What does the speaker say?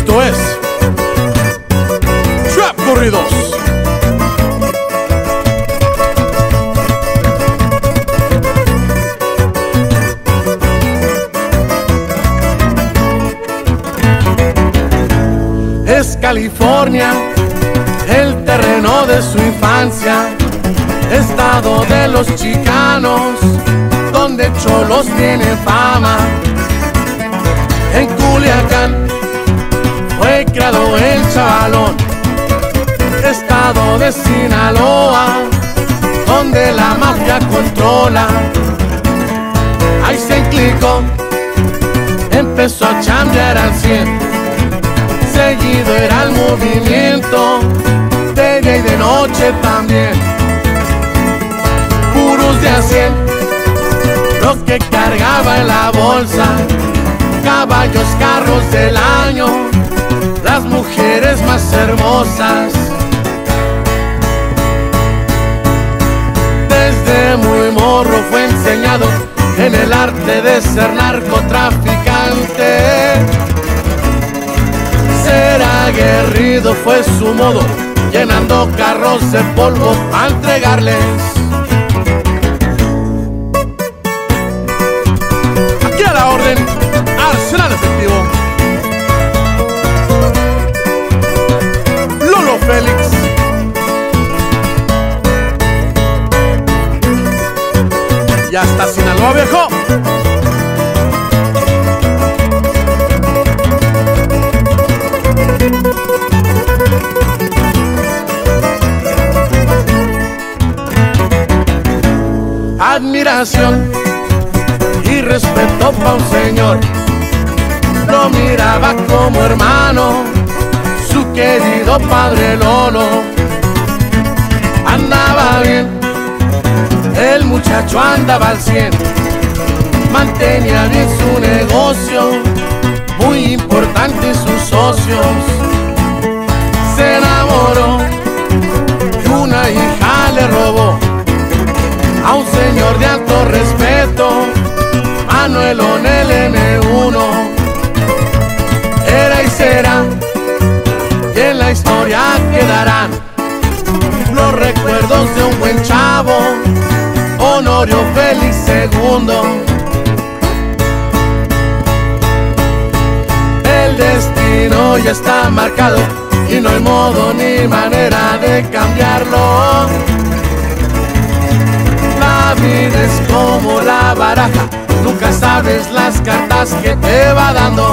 Esto es Trap Corridos. Es California, el terreno de su infancia, estado de los chicanos, donde cholos tienen fama. En Culiacán el chavalón, estado de Sinaloa, donde la mafia controla. Ahí se enclicó, empezó a chambear al cien seguido era el movimiento, de día y de noche también. Puros de a cien, lo que cargaba en la bolsa, caballos, carros del año, las mujeres más hermosas. Desde muy morro fue enseñado en el arte de ser narcotraficante ser aguerrido fue su modo, llenando carros de polvo a entregarles. Admiración y respeto para un señor. Lo miraba como hermano, su querido padre Lolo. Andaba bien, el muchacho andaba al cien, mantenía bien su negocio, muy importante sus socios. Se enamoró y una hija le robó a un señor de alto respeto, Manuel Onel M1. Era y será, y en la historia quedarán los recuerdos de un buen chavo, Honorio Félix II. El destino ya está marcado y no hay modo ni manera de cambiarlo la vida es como la baraja, nunca sabes las cartas que te va dando.